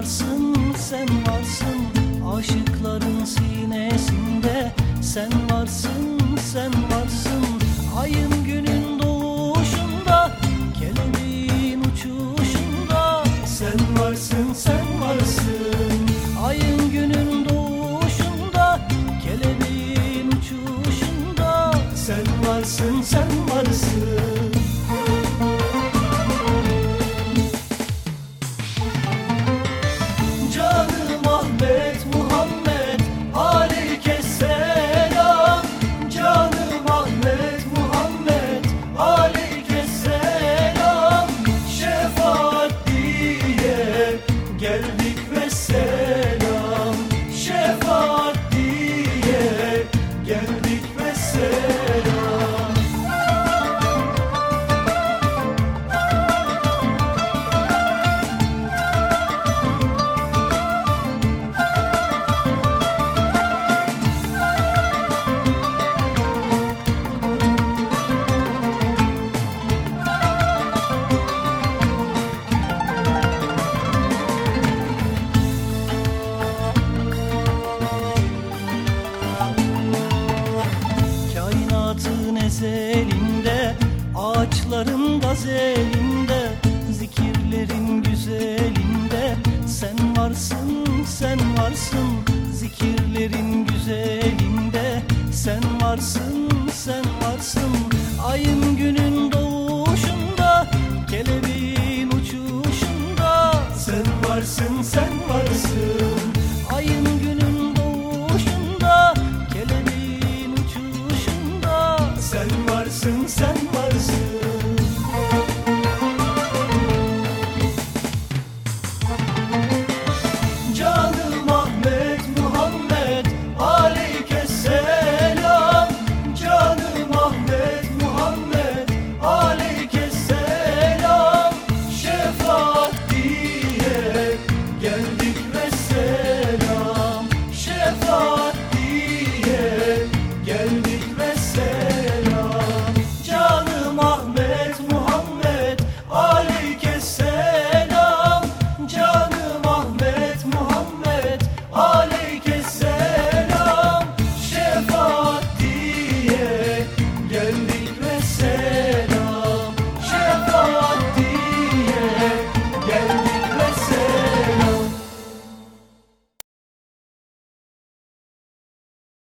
varsın, sen varsın Aşıkların sinesinde. Sen varsın, sen varsın Ayın günün doğuşunda Kelebeğin uçuşunda. Sen varsın, sen varsın Ayın günün doğuşunda Kelebeğin uçuşunda. Sen varsın, sen yaz elinde Zikirlerin güzelinde. Sen varsın sen varsın Zikirlerin güzelinde. Sen varsın sen varsın Ayın günün doğuşunda Kelebeğin uçuşunda. Sen varsın sen varsın Ayın günün doğuşunda Kelebeğin uçuşunda. Sen varsın sen